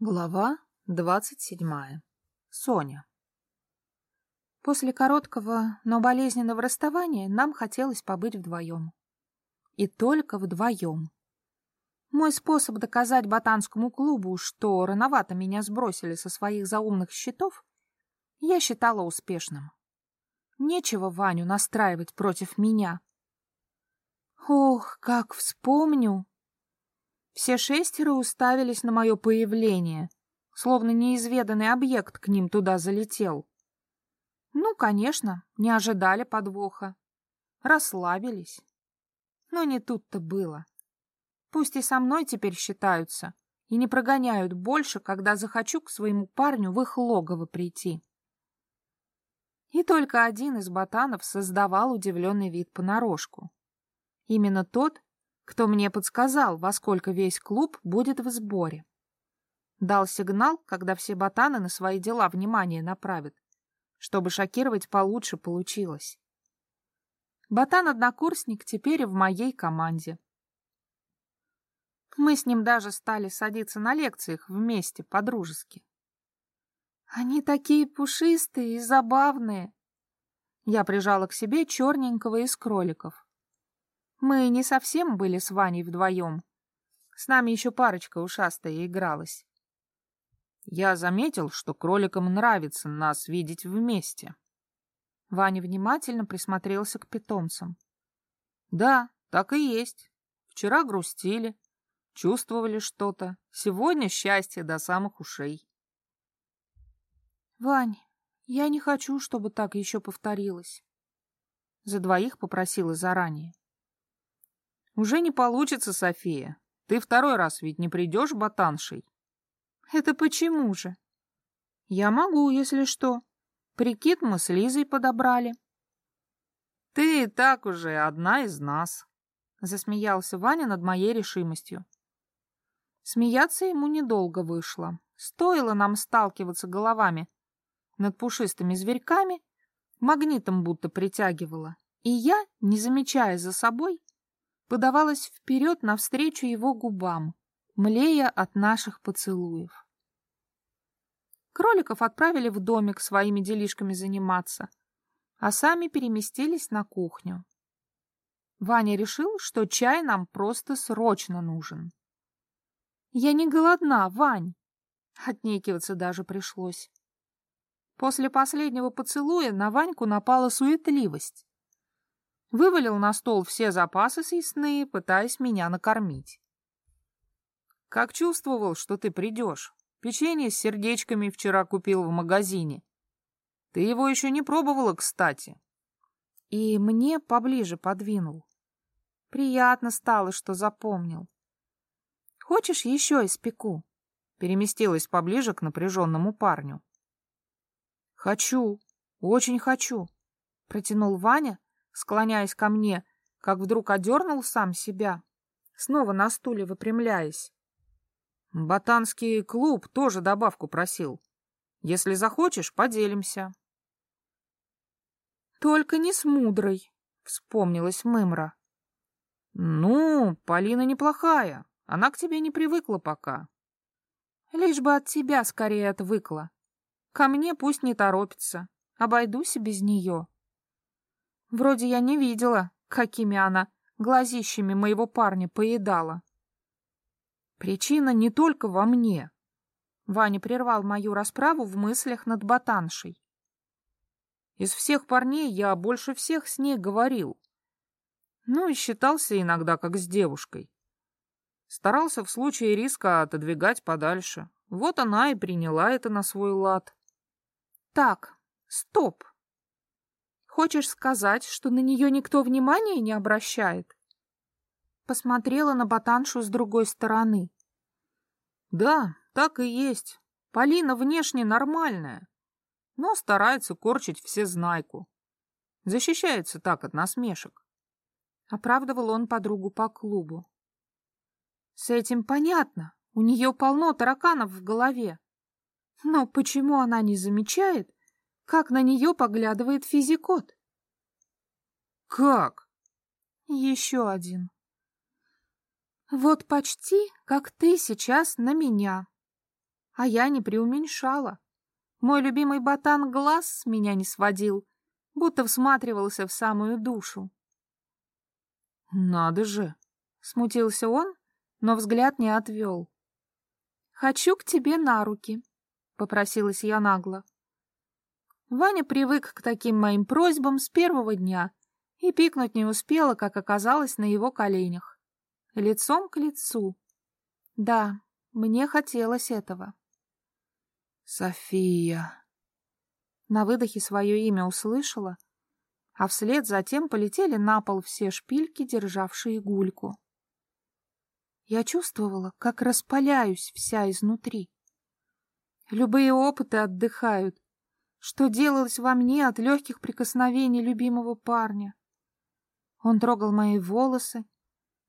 Глава двадцать седьмая. Соня. После короткого, но болезненного расставания нам хотелось побыть вдвоем. И только вдвоем. Мой способ доказать ботанскому клубу, что рановато меня сбросили со своих заумных счетов, я считала успешным. Нечего Ваню настраивать против меня. Ох, как вспомню, все шестеро уставились на мое появление, словно неизведанный объект к ним туда залетел. Ну, конечно, не ожидали подвоха. Расслабились. Но не тут-то было. Пусть и со мной теперь считаются, и не прогоняют больше, когда захочу к своему парню в их логово прийти. И только один из ботанов создавал удивленный вид понарошку. Именно тот, кто мне подсказал, во сколько весь клуб будет в сборе. Дал сигнал, когда все ботаны на свои дела внимание направят, чтобы шокировать получше получилось. Ботан-однокурсник теперь в моей команде. Мы с ним даже стали садиться на лекциях вместе, по-дружески. Они такие пушистые и забавные. Я прижала к себе черненького из кроликов. Мы не совсем были с Ваней вдвоем. С нами еще парочка ушастая игралась. Я заметил, что кроликам нравится нас видеть вместе. Ваня внимательно присмотрелся к питомцам. Да, так и есть. Вчера грустили, чувствовали что-то. Сегодня счастье до самых ушей. Вань, я не хочу, чтобы так еще повторилось. За двоих попросила заранее. Уже не получится, София. Ты второй раз ведь не придешь ботаншей. Это почему же? Я могу, если что. Прикид мы с Лизой подобрали. Ты и так уже одна из нас. Засмеялся Ваня над моей решимостью. Смеяться ему недолго вышло. Стоило нам сталкиваться головами над пушистыми зверьками, магнитом будто притягивало. И я, не замечая за собой, подавалась вперед навстречу его губам, млея от наших поцелуев. Кроликов отправили в домик своими делишками заниматься, а сами переместились на кухню. Ваня решил, что чай нам просто срочно нужен. «Я не голодна, Вань!» Отнекиваться даже пришлось. После последнего поцелуя на Ваньку напала суетливость вывалил на стол все запасы съестные, пытаясь меня накормить. Как чувствовал, что ты придешь. Печенье с сердечками вчера купил в магазине. Ты его еще не пробовала, кстати. И мне поближе подвинул. Приятно стало, что запомнил. Хочешь, еще испеку? Переместилась поближе к напряженному парню. Хочу, очень хочу, протянул Ваня, склоняясь ко мне, как вдруг одернул сам себя, снова на стуле выпрямляясь. Ботанский клуб тоже добавку просил. Если захочешь, поделимся. Только не с мудрой, вспомнилась Мымра. Ну, Полина неплохая, она к тебе не привыкла пока. Лишь бы от тебя скорее отвыкла. Ко мне пусть не торопится, обойдусь и без нее. Вроде я не видела, какими она глазищами моего парня поедала. Причина не только во мне. Ваня прервал мою расправу в мыслях над ботаншей. Из всех парней я больше всех с ней говорил. Ну и считался иногда как с девушкой. Старался в случае риска отодвигать подальше. Вот она и приняла это на свой лад. Так, стоп. Хочешь сказать, что на нее никто внимания не обращает? Посмотрела на ботаншу с другой стороны. Да, так и есть. Полина внешне нормальная, но старается корчить все знайку. Защищается так от насмешек. Оправдывал он подругу по клубу. С этим понятно. У нее полно тараканов в голове. Но почему она не замечает, как на нее поглядывает физикот. «Как?» «Еще один. Вот почти, как ты сейчас на меня». А я не преуменьшала. Мой любимый ботан глаз с меня не сводил, будто всматривался в самую душу. «Надо же!» — смутился он, но взгляд не отвел. «Хочу к тебе на руки», — попросилась я нагло. Ваня привык к таким моим просьбам с первого дня и пикнуть не успела, как оказалось на его коленях. Лицом к лицу. Да, мне хотелось этого. «София!» На выдохе свое имя услышала, а вслед затем полетели на пол все шпильки, державшие гульку. Я чувствовала, как распаляюсь вся изнутри. Любые опыты отдыхают, что делалось во мне от легких прикосновений любимого парня. Он трогал мои волосы,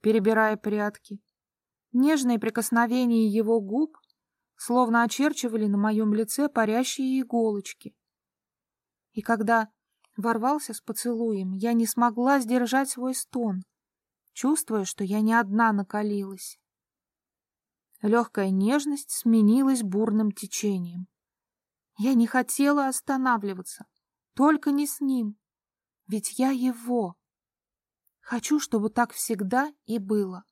перебирая прядки. Нежные прикосновения его губ словно очерчивали на моем лице парящие иголочки. И когда ворвался с поцелуем, я не смогла сдержать свой стон, чувствуя, что я не одна накалилась. Легкая нежность сменилась бурным течением. Я не хотела останавливаться, только не с ним, ведь я его. Хочу, чтобы так всегда и было.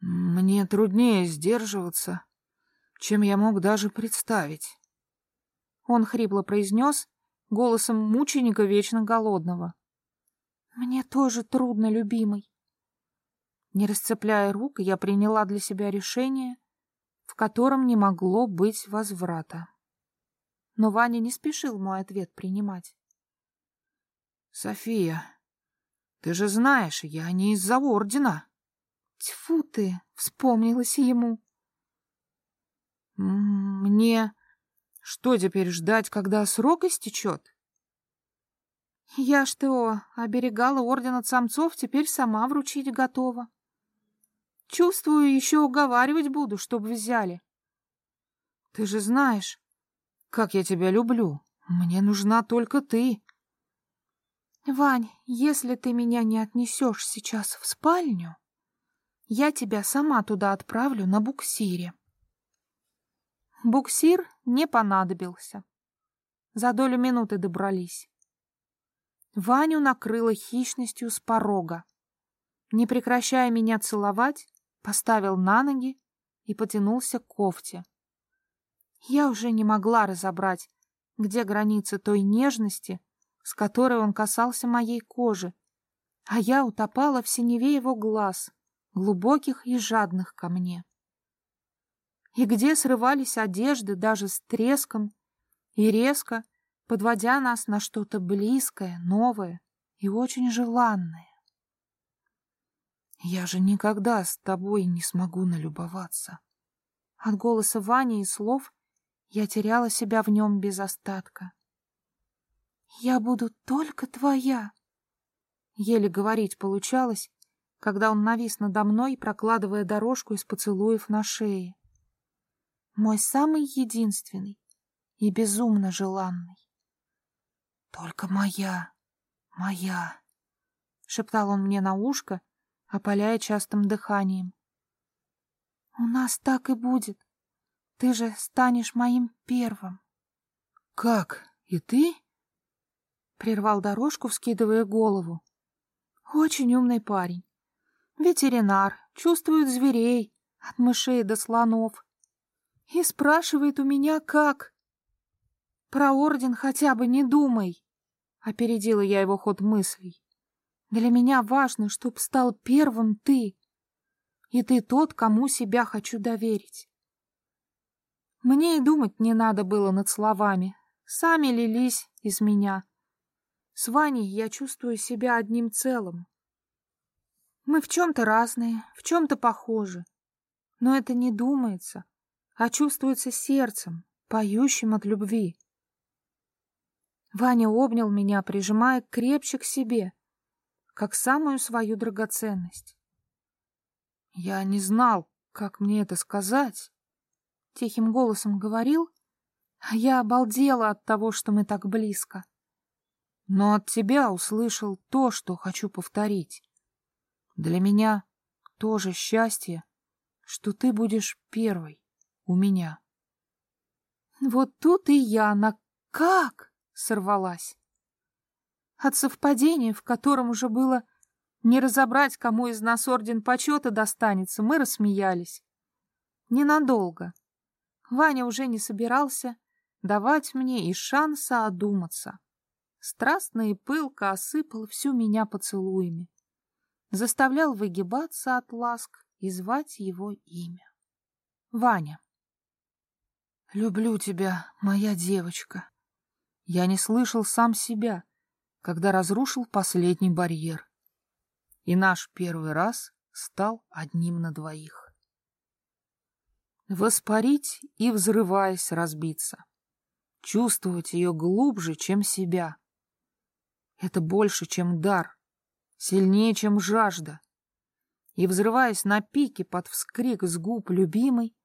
Мне труднее сдерживаться, чем я мог даже представить. Он хрипло произнес голосом мученика вечно голодного. Мне тоже трудно, любимый. Не расцепляя рук, я приняла для себя решение, в котором не могло быть возврата. Но Ваня не спешил мой ответ принимать. «София, ты же знаешь, я не из-за ордена». «Тьфу ты!» — вспомнилось ему. «Мне что теперь ждать, когда срок истечет?» «Я что, оберегала орден от самцов, теперь сама вручить готова. Чувствую, еще уговаривать буду, чтобы взяли». «Ты же знаешь, как я тебя люблю. Мне нужна только ты». «Вань, если ты меня не отнесешь сейчас в спальню, я тебя сама туда отправлю на буксире». Буксир не понадобился. За долю минуты добрались. Ваню накрыло хищностью с порога. Не прекращая меня целовать, поставил на ноги и потянулся к кофте. Я уже не могла разобрать, где границы той нежности, с которой он касался моей кожи, а я утопала в синеве его глаз, глубоких и жадных ко мне. И где срывались одежды даже с треском и резко, подводя нас на что-то близкое, новое и очень желанное. Я же никогда с тобой не смогу налюбоваться. От голоса Вани и слов я теряла себя в нем без остатка. «Я буду только твоя!» Еле говорить получалось, когда он навис надо мной, прокладывая дорожку из поцелуев на шее. Мой самый единственный и безумно желанный. «Только моя, моя!» — шептал он мне на ушко, опаляя частым дыханием. «У нас так и будет. Ты же станешь моим первым. — Как? И ты? — прервал дорожку, вскидывая голову. — Очень умный парень. Ветеринар, чувствует зверей, от мышей до слонов. И спрашивает у меня, как. — Про орден хотя бы не думай, — опередила я его ход мыслей. Для меня важно, чтоб стал первым ты. И ты тот, кому себя хочу доверить. Мне и думать не надо было над словами. Сами лились из меня. С Ваней я чувствую себя одним целым. Мы в чем-то разные, в чем-то похожи. Но это не думается, а чувствуется сердцем, поющим от любви. Ваня обнял меня, прижимая крепче к себе, как самую свою драгоценность. Я не знал, как мне это сказать, — тихим голосом говорил, а я обалдела от того, что мы так близко. Но от тебя услышал то, что хочу повторить. Для меня тоже счастье, что ты будешь первой, у меня. Вот тут и я на «как?» сорвалась. От совпадения, в котором уже было не разобрать, кому из нас орден почета достанется, мы рассмеялись. Ненадолго. Ваня уже не собирался давать мне и шанса одуматься. Страстно и пылко осыпал всю меня поцелуями. Заставлял выгибаться от ласк и звать его имя. Ваня. «Люблю тебя, моя девочка». Я не слышал сам себя, когда разрушил последний барьер. И наш первый раз стал одним на двоих. Воспарить и, взрываясь, разбиться. Чувствовать ее глубже, чем себя. Это больше, чем дар, сильнее, чем жажда. И, взрываясь на пике под вскрик с губ любимой,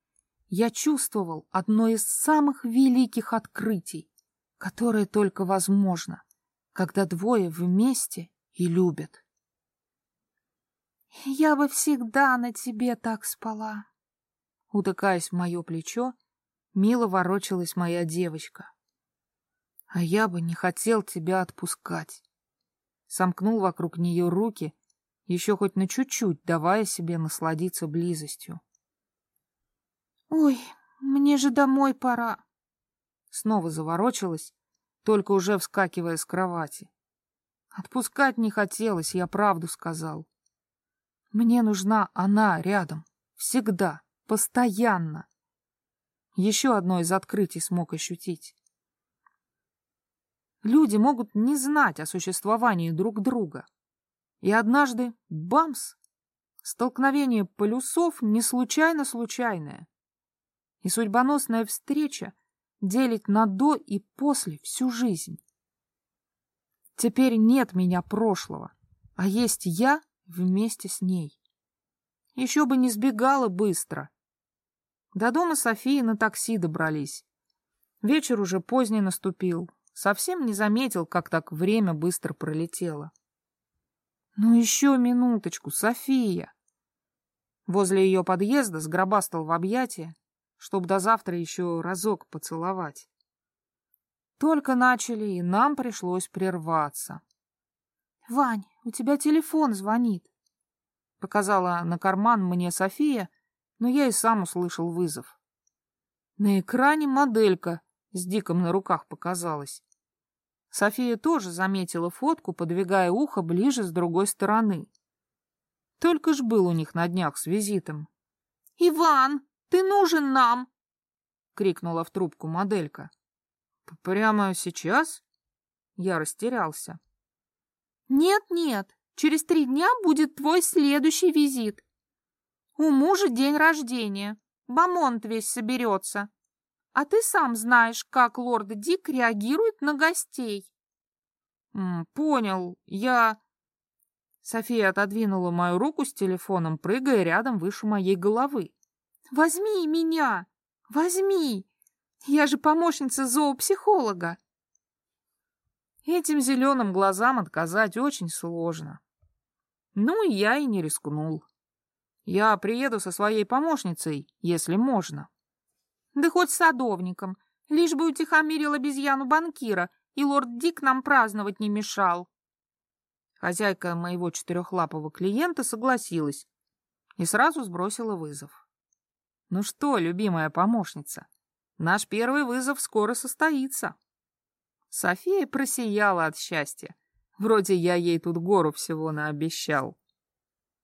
я чувствовал одно из самых великих открытий, которое только возможно, когда двое вместе и любят. «Я бы всегда на тебе так спала!» Утыкаясь в мое плечо, мило ворочалась моя девочка. «А я бы не хотел тебя отпускать!» Сомкнул вокруг нее руки, еще хоть на чуть-чуть, давая себе насладиться близостью. «Ой, мне же домой пора!» Снова заворочилась, только уже вскакивая с кровати. Отпускать не хотелось, я правду сказал. Мне нужна она рядом, всегда, постоянно. Еще одно из открытий смог ощутить. Люди могут не знать о существовании друг друга. И однажды — бамс! Столкновение полюсов не случайно-случайное и судьбоносная встреча делит на до и после всю жизнь. Теперь нет меня прошлого, а есть я вместе с ней. Еще бы не сбегала быстро. До дома Софии на такси добрались. Вечер уже поздний наступил. Совсем не заметил, как так время быстро пролетело. Ну еще минуточку, София! Возле ее подъезда сгробастал в объятия чтоб до завтра еще разок поцеловать. Только начали, и нам пришлось прерваться. — Вань, у тебя телефон звонит. Показала на карман мне София, но я и сам услышал вызов. На экране моделька с диком на руках показалась. София тоже заметила фотку, подвигая ухо ближе с другой стороны. Только ж был у них на днях с визитом. — Иван! Ты нужен нам!» — крикнула в трубку моделька. «Прямо сейчас?» Я растерялся. «Нет-нет, через три дня будет твой следующий визит. У мужа день рождения, Бамонт весь соберется. А ты сам знаешь, как лорд Дик реагирует на гостей». «Понял, я...» София отодвинула мою руку с телефоном, прыгая рядом выше моей головы. Возьми меня! Возьми! Я же помощница зоопсихолога!» Этим зеленым глазам отказать очень сложно. Ну, я и не рискнул. Я приеду со своей помощницей, если можно. Да хоть садовником, лишь бы утихомирил обезьяну банкира, и лорд Дик нам праздновать не мешал. Хозяйка моего четырехлапого клиента согласилась и сразу сбросила вызов. Ну что, любимая помощница, наш первый вызов скоро состоится. София просияла от счастья. Вроде я ей тут гору всего наобещал.